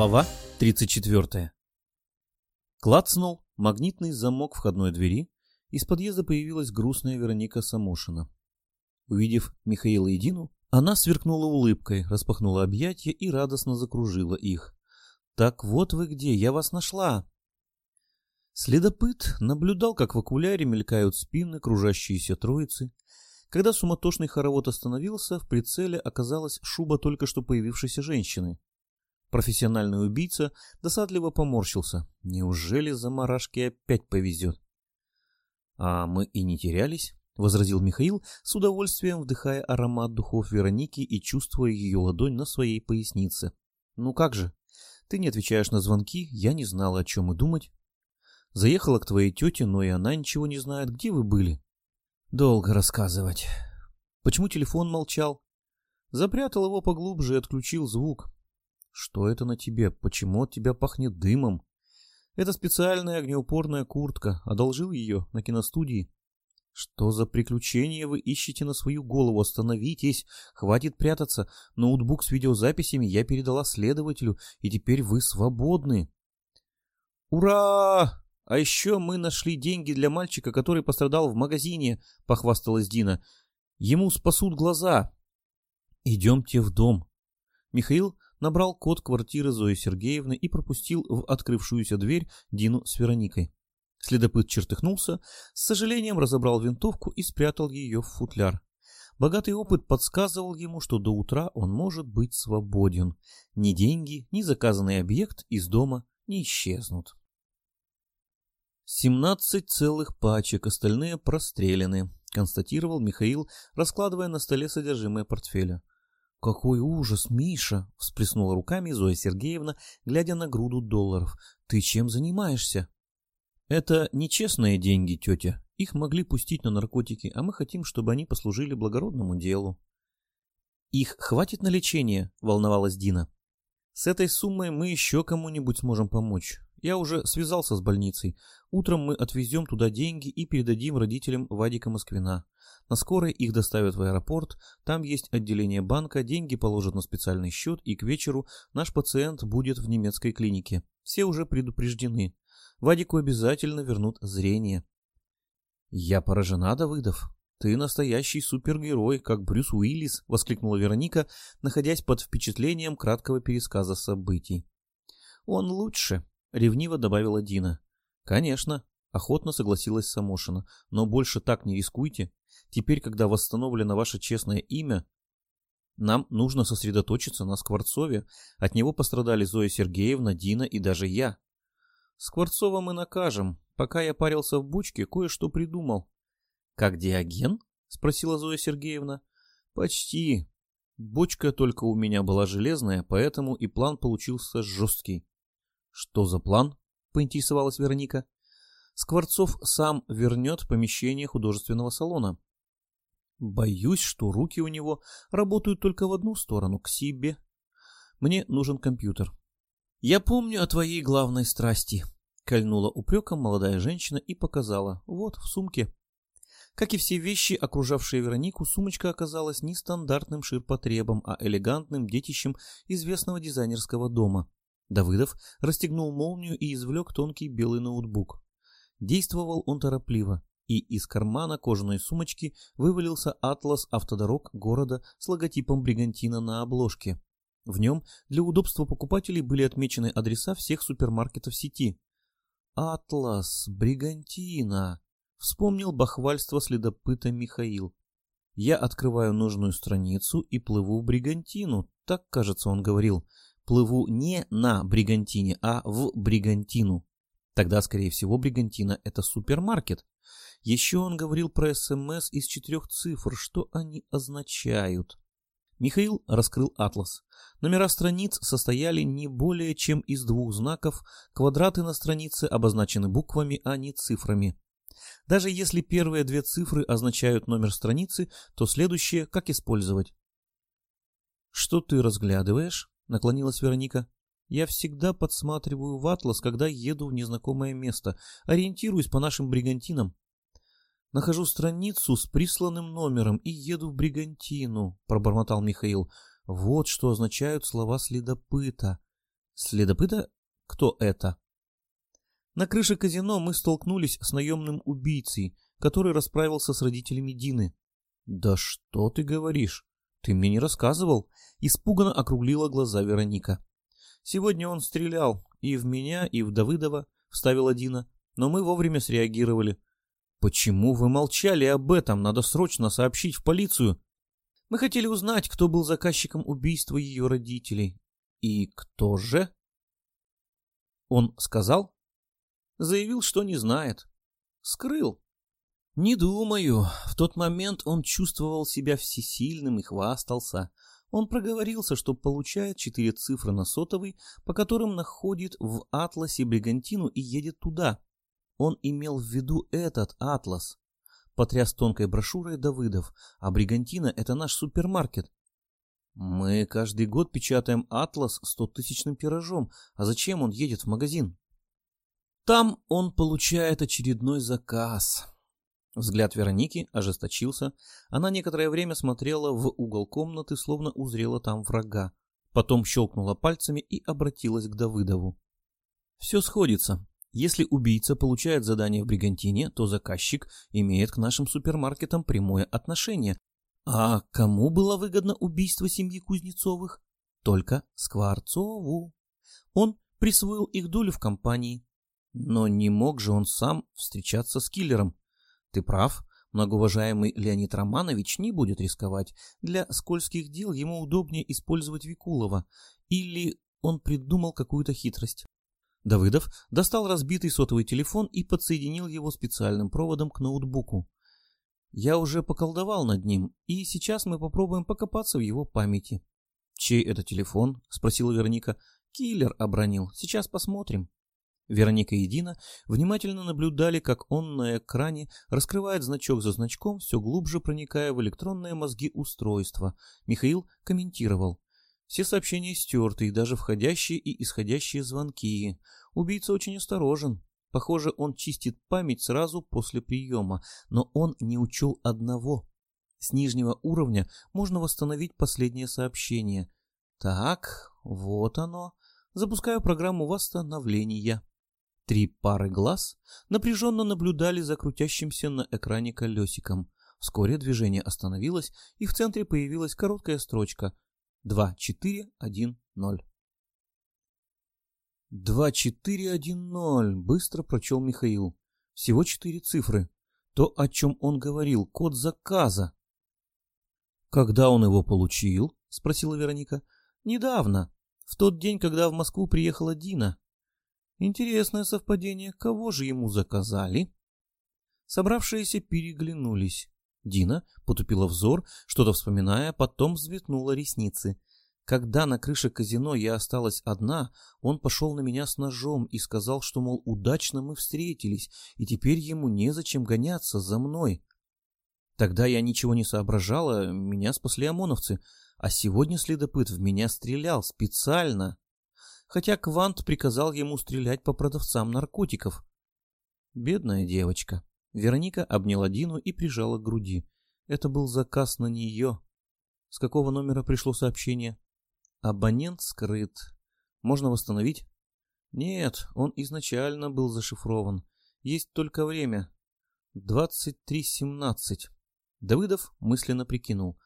Глава 34. Клацнул магнитный замок входной двери, из подъезда появилась грустная Вероника Самошина. Увидев Михаила и Дину, она сверкнула улыбкой, распахнула объятия и радостно закружила их. «Так вот вы где, я вас нашла!» Следопыт наблюдал, как в окуляре мелькают спины кружащиеся троицы. Когда суматошный хоровод остановился, в прицеле оказалась шуба только что появившейся женщины. Профессиональный убийца досадливо поморщился. Неужели заморашке опять повезет? А мы и не терялись, возразил Михаил, с удовольствием вдыхая аромат духов Вероники и чувствуя ее ладонь на своей пояснице. Ну как же? Ты не отвечаешь на звонки, я не знала, о чем и думать. Заехала к твоей тете, но и она ничего не знает. Где вы были? Долго рассказывать. Почему телефон молчал? Запрятал его поглубже и отключил звук. Что это на тебе? Почему от тебя пахнет дымом? Это специальная огнеупорная куртка. Одолжил ее на киностудии. Что за приключения вы ищете на свою голову? Остановитесь. Хватит прятаться. Ноутбук с видеозаписями я передала следователю, и теперь вы свободны. Ура! А еще мы нашли деньги для мальчика, который пострадал в магазине, похвасталась Дина. Ему спасут глаза. Идемте в дом. Михаил набрал код квартиры Зои Сергеевны и пропустил в открывшуюся дверь Дину с Вероникой. Следопыт чертыхнулся, с сожалением разобрал винтовку и спрятал ее в футляр. Богатый опыт подсказывал ему, что до утра он может быть свободен. Ни деньги, ни заказанный объект из дома не исчезнут. «Семнадцать целых пачек, остальные прострелены», — констатировал Михаил, раскладывая на столе содержимое портфеля. «Какой ужас, Миша!» — всплеснула руками Зоя Сергеевна, глядя на груду долларов. «Ты чем занимаешься?» «Это нечестные деньги, тетя. Их могли пустить на наркотики, а мы хотим, чтобы они послужили благородному делу». «Их хватит на лечение?» — волновалась Дина. «С этой суммой мы еще кому-нибудь сможем помочь. Я уже связался с больницей. Утром мы отвезем туда деньги и передадим родителям Вадика Москвина. На скорой их доставят в аэропорт, там есть отделение банка, деньги положат на специальный счет, и к вечеру наш пациент будет в немецкой клинике. Все уже предупреждены. Вадику обязательно вернут зрение. Я поражена, Давыдов. Ты настоящий супергерой, как Брюс Уиллис, воскликнула Вероника, находясь под впечатлением краткого пересказа событий. Он лучше, ревниво добавила Дина. Конечно, охотно согласилась Самошина, но больше так не рискуйте. Теперь, когда восстановлено ваше честное имя, нам нужно сосредоточиться на Скворцове. От него пострадали Зоя Сергеевна, Дина и даже я. Скворцова мы накажем. Пока я парился в бучке, кое-что придумал. Как Диоген? Спросила Зоя Сергеевна. Почти. Бочка только у меня была железная, поэтому и план получился жесткий. Что за план? Поинтересовалась Вероника. Скворцов сам вернет помещение художественного салона. Боюсь, что руки у него работают только в одну сторону, к себе. Мне нужен компьютер. Я помню о твоей главной страсти, кольнула упреком молодая женщина и показала. Вот, в сумке. Как и все вещи, окружавшие Веронику, сумочка оказалась не стандартным ширпотребом, а элегантным детищем известного дизайнерского дома. Давыдов расстегнул молнию и извлек тонкий белый ноутбук. Действовал он торопливо, и из кармана кожаной сумочки вывалился атлас автодорог города с логотипом Бригантина на обложке. В нем для удобства покупателей были отмечены адреса всех супермаркетов сети. «Атлас, Бригантина!» — вспомнил бахвальство следопыта Михаил. «Я открываю нужную страницу и плыву в Бригантину», так, кажется, он говорил. «Плыву не на Бригантине, а в Бригантину». Тогда, скорее всего, Бригантина — это супермаркет. Еще он говорил про СМС из четырех цифр. Что они означают? Михаил раскрыл атлас. Номера страниц состояли не более чем из двух знаков, квадраты на странице обозначены буквами, а не цифрами. Даже если первые две цифры означают номер страницы, то следующее как использовать? «Что ты разглядываешь?» — наклонилась Вероника. «Я всегда подсматриваю в атлас, когда еду в незнакомое место, ориентируюсь по нашим бригантинам. Нахожу страницу с присланным номером и еду в Бригантину, пробормотал Михаил. Вот что означают слова следопыта. Следопыта? Кто это? На крыше казино мы столкнулись с наемным убийцей, который расправился с родителями Дины. Да что ты говоришь? Ты мне не рассказывал? Испуганно округлила глаза Вероника. Сегодня он стрелял и в меня, и в Давыдова, вставила Дина, но мы вовремя среагировали. Почему вы молчали об этом? Надо срочно сообщить в полицию. Мы хотели узнать, кто был заказчиком убийства ее родителей. И кто же? Он сказал? Заявил, что не знает. Скрыл. Не думаю. В тот момент он чувствовал себя всесильным и хвастался. Он проговорился, что получает четыре цифры на сотовый, по которым находит в атласе бригантину и едет туда. Он имел в виду этот атлас. Потряс тонкой брошюрой Давыдов, а бригантина — это наш супермаркет. Мы каждый год печатаем атлас стотысячным тиражом, а зачем он едет в магазин? Там он получает очередной заказ. Взгляд Вероники ожесточился. Она некоторое время смотрела в угол комнаты, словно узрела там врага. Потом щелкнула пальцами и обратилась к Давыдову. Все сходится. Если убийца получает задание в Бригантине, то заказчик имеет к нашим супермаркетам прямое отношение. А кому было выгодно убийство семьи Кузнецовых? Только Скворцову. Он присвоил их долю в компании. Но не мог же он сам встречаться с киллером. Ты прав, многоуважаемый Леонид Романович не будет рисковать. Для скользких дел ему удобнее использовать Викулова. Или он придумал какую-то хитрость. Давыдов достал разбитый сотовый телефон и подсоединил его специальным проводом к ноутбуку. Я уже поколдовал над ним, и сейчас мы попробуем покопаться в его памяти. «Чей это телефон?» — спросила Вероника. «Киллер обронил. Сейчас посмотрим». Вероника и Дина внимательно наблюдали, как он на экране раскрывает значок за значком, все глубже проникая в электронные мозги устройства. Михаил комментировал. Все сообщения стерты, и даже входящие и исходящие звонки. Убийца очень осторожен. Похоже, он чистит память сразу после приема, но он не учел одного. С нижнего уровня можно восстановить последнее сообщение. Так, вот оно. Запускаю программу восстановления. Три пары глаз напряженно наблюдали за крутящимся на экране колесиком. Вскоре движение остановилось, и в центре появилась короткая строчка 2410. 2410, быстро прочел Михаил. Всего четыре цифры. То, о чем он говорил, код заказа. Когда он его получил? Спросила Вероника. Недавно. В тот день, когда в Москву приехала Дина. Интересное совпадение. Кого же ему заказали? Собравшиеся переглянулись. Дина потупила взор, что-то вспоминая, потом взметнула ресницы. Когда на крыше казино я осталась одна, он пошел на меня с ножом и сказал, что, мол, удачно мы встретились, и теперь ему незачем гоняться за мной. Тогда я ничего не соображала, меня спасли ОМОНовцы, а сегодня следопыт в меня стрелял специально хотя Квант приказал ему стрелять по продавцам наркотиков. Бедная девочка. Вероника обняла Дину и прижала к груди. Это был заказ на нее. С какого номера пришло сообщение? Абонент скрыт. Можно восстановить? Нет, он изначально был зашифрован. Есть только время. 23.17. Давыдов мысленно прикинул.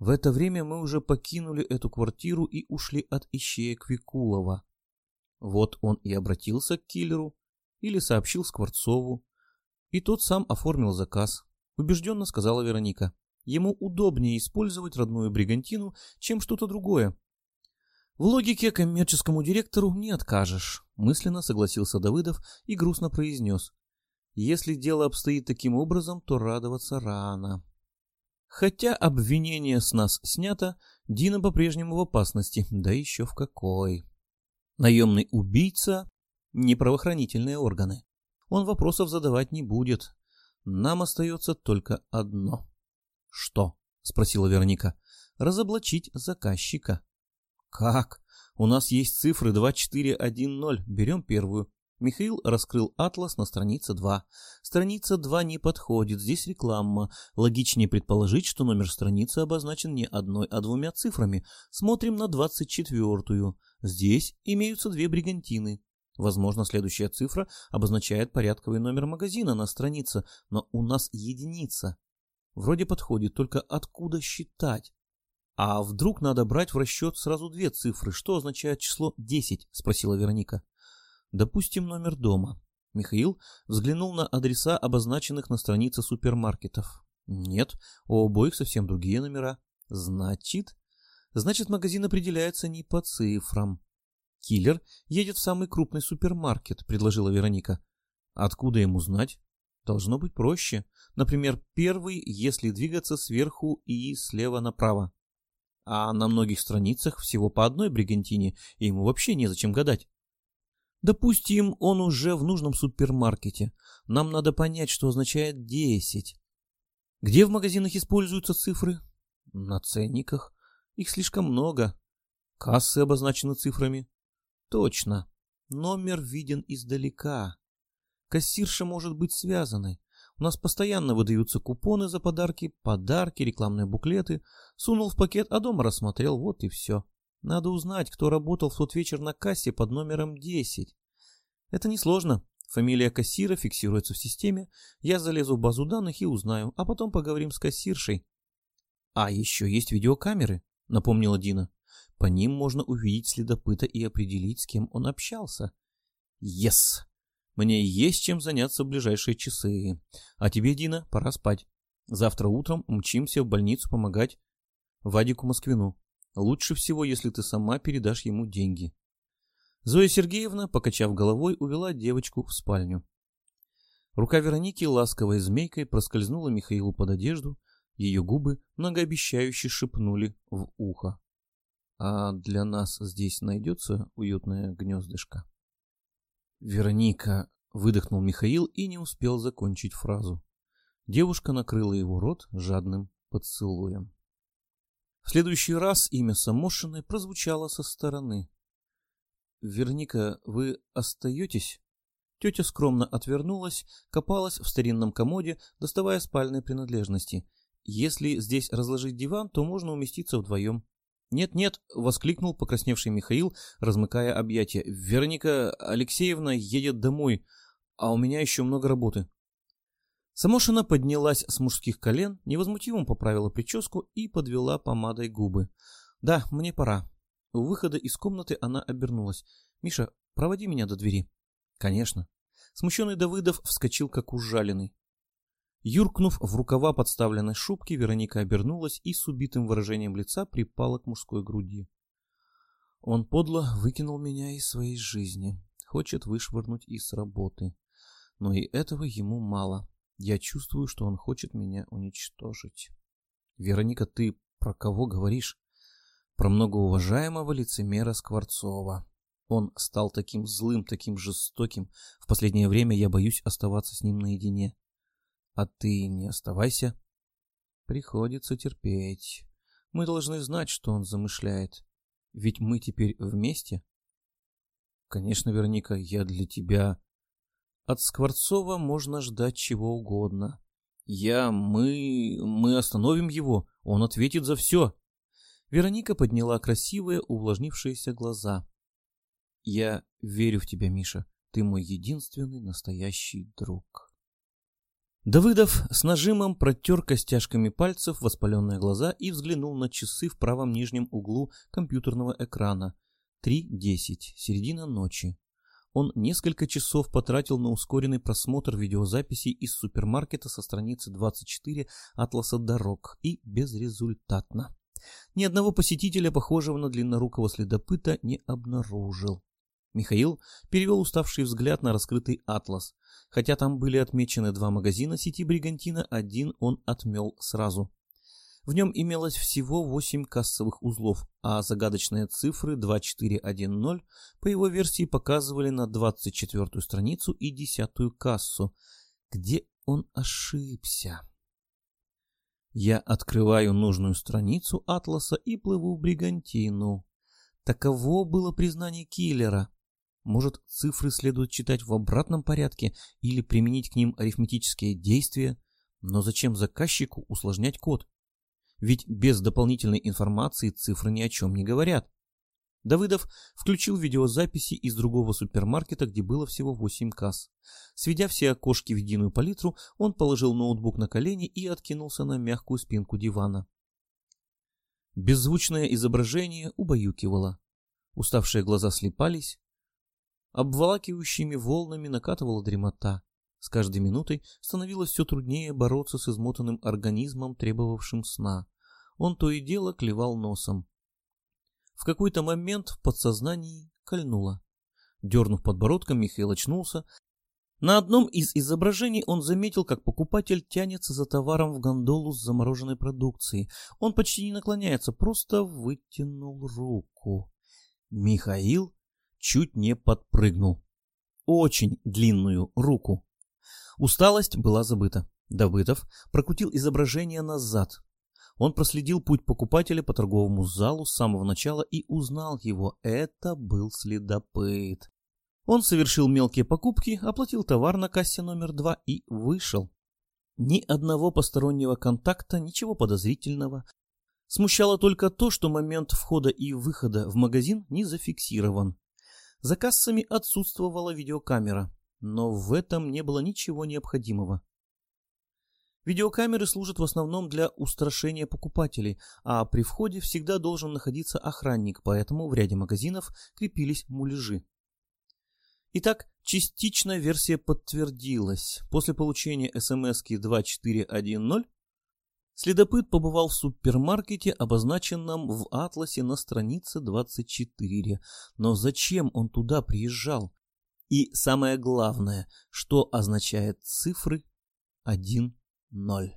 В это время мы уже покинули эту квартиру и ушли от ищеек Викулова. Вот он и обратился к киллеру или сообщил Скворцову. И тот сам оформил заказ, убежденно сказала Вероника. Ему удобнее использовать родную бригантину, чем что-то другое. В логике коммерческому директору не откажешь, мысленно согласился Давыдов и грустно произнес. Если дело обстоит таким образом, то радоваться рано. Хотя обвинение с нас снято, Дина по-прежнему в опасности, да еще в какой. Наемный убийца — не правоохранительные органы. Он вопросов задавать не будет. Нам остается только одно. — Что? — спросила Вероника. — Разоблачить заказчика. — Как? У нас есть цифры 2410. Берем первую. Михаил раскрыл атлас на странице 2. Страница 2 не подходит, здесь реклама. Логичнее предположить, что номер страницы обозначен не одной, а двумя цифрами. Смотрим на 24-ю. Здесь имеются две бригантины. Возможно, следующая цифра обозначает порядковый номер магазина на странице, но у нас единица. Вроде подходит, только откуда считать? А вдруг надо брать в расчет сразу две цифры? Что означает число 10? Спросила Вероника. Допустим, номер дома. Михаил взглянул на адреса, обозначенных на странице супермаркетов. Нет, у обоих совсем другие номера. Значит, значит магазин определяется не по цифрам. Киллер едет в самый крупный супермаркет, предложила Вероника. Откуда ему знать? Должно быть проще. Например, первый, если двигаться сверху и слева направо. А на многих страницах всего по одной бригантине, и ему вообще незачем гадать. Допустим, он уже в нужном супермаркете. Нам надо понять, что означает 10. Где в магазинах используются цифры? На ценниках. Их слишком много. Кассы обозначены цифрами. Точно. Номер виден издалека. Кассирша может быть связанной. У нас постоянно выдаются купоны за подарки, подарки, рекламные буклеты. Сунул в пакет, а дома рассмотрел, вот и все. Надо узнать, кто работал в тот вечер на кассе под номером 10. Это несложно. Фамилия кассира фиксируется в системе. Я залезу в базу данных и узнаю, а потом поговорим с кассиршей. А еще есть видеокамеры, напомнила Дина. По ним можно увидеть следопыта и определить, с кем он общался. Yes! Мне есть чем заняться в ближайшие часы. А тебе, Дина, пора спать. Завтра утром мчимся в больницу помогать Вадику Москвину. Лучше всего, если ты сама передашь ему деньги. Зоя Сергеевна, покачав головой, увела девочку в спальню. Рука Вероники ласковой змейкой проскользнула Михаилу под одежду, ее губы многообещающе шепнули в ухо. «А для нас здесь найдется уютное гнездышко?» «Вероника!» — выдохнул Михаил и не успел закончить фразу. Девушка накрыла его рот жадным поцелуем. В следующий раз имя Самошиной прозвучало со стороны. «Верника, вы остаетесь?» Тетя скромно отвернулась, копалась в старинном комоде, доставая спальные принадлежности. «Если здесь разложить диван, то можно уместиться вдвоем». «Нет-нет», — воскликнул покрасневший Михаил, размыкая объятия. «Вероника Алексеевна едет домой, а у меня еще много работы». Самошина поднялась с мужских колен, невозмутимо поправила прическу и подвела помадой губы. «Да, мне пора». У выхода из комнаты она обернулась. «Миша, проводи меня до двери». «Конечно». Смущенный Давыдов вскочил, как ужаленный. Юркнув в рукава подставленной шубки, Вероника обернулась и с убитым выражением лица припала к мужской груди. Он подло выкинул меня из своей жизни, хочет вышвырнуть из работы. Но и этого ему мало. Я чувствую, что он хочет меня уничтожить. Вероника, ты про кого говоришь? Про многоуважаемого лицемера Скворцова. Он стал таким злым, таким жестоким. В последнее время я боюсь оставаться с ним наедине. А ты не оставайся. Приходится терпеть. Мы должны знать, что он замышляет. Ведь мы теперь вместе. Конечно, Вероника, я для тебя от Скворцова можно ждать чего угодно. Я, мы, мы остановим его, он ответит за все. Вероника подняла красивые, увлажнившиеся глаза. Я верю в тебя, Миша. Ты мой единственный настоящий друг. Давыдов с нажимом протер костяшками пальцев воспаленные глаза и взглянул на часы в правом нижнем углу компьютерного экрана. Три десять, середина ночи. Он несколько часов потратил на ускоренный просмотр видеозаписей из супермаркета со страницы 24 Атласа дорог и безрезультатно. Ни одного посетителя, похожего на длиннорукого следопыта, не обнаружил. Михаил перевел уставший взгляд на раскрытый атлас. Хотя там были отмечены два магазина сети Бригантина, один он отмел сразу. В нем имелось всего 8 кассовых узлов, а загадочные цифры 2410 по его версии показывали на 24-ю страницу и 10-ю кассу. Где он ошибся? Я открываю нужную страницу атласа и плыву в Бригантину. Таково было признание киллера. Может, цифры следует читать в обратном порядке или применить к ним арифметические действия? Но зачем заказчику усложнять код? Ведь без дополнительной информации цифры ни о чем не говорят. Давыдов включил видеозаписи из другого супермаркета, где было всего 8 касс. Сведя все окошки в единую палитру, он положил ноутбук на колени и откинулся на мягкую спинку дивана. Беззвучное изображение убаюкивало. Уставшие глаза слепались. Обволакивающими волнами накатывала дремота. С каждой минутой становилось все труднее бороться с измотанным организмом, требовавшим сна. Он то и дело клевал носом. В какой-то момент в подсознании кольнуло. Дернув подбородком, Михаил очнулся. На одном из изображений он заметил, как покупатель тянется за товаром в гондолу с замороженной продукцией. Он почти не наклоняется, просто вытянул руку. Михаил чуть не подпрыгнул. Очень длинную руку. Усталость была забыта. Давыдов прокрутил изображение назад. Он проследил путь покупателя по торговому залу с самого начала и узнал его. Это был следопыт. Он совершил мелкие покупки, оплатил товар на кассе номер два и вышел. Ни одного постороннего контакта, ничего подозрительного. Смущало только то, что момент входа и выхода в магазин не зафиксирован. За кассами отсутствовала видеокамера, но в этом не было ничего необходимого. Видеокамеры служат в основном для устрашения покупателей, а при входе всегда должен находиться охранник, поэтому в ряде магазинов крепились муляжи. Итак, частичная версия подтвердилась. После получения смс 2410 следопыт побывал в супермаркете, обозначенном в атласе на странице 24. Но зачем он туда приезжал? И самое главное, что означает цифры 1 ноль.